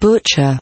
butcher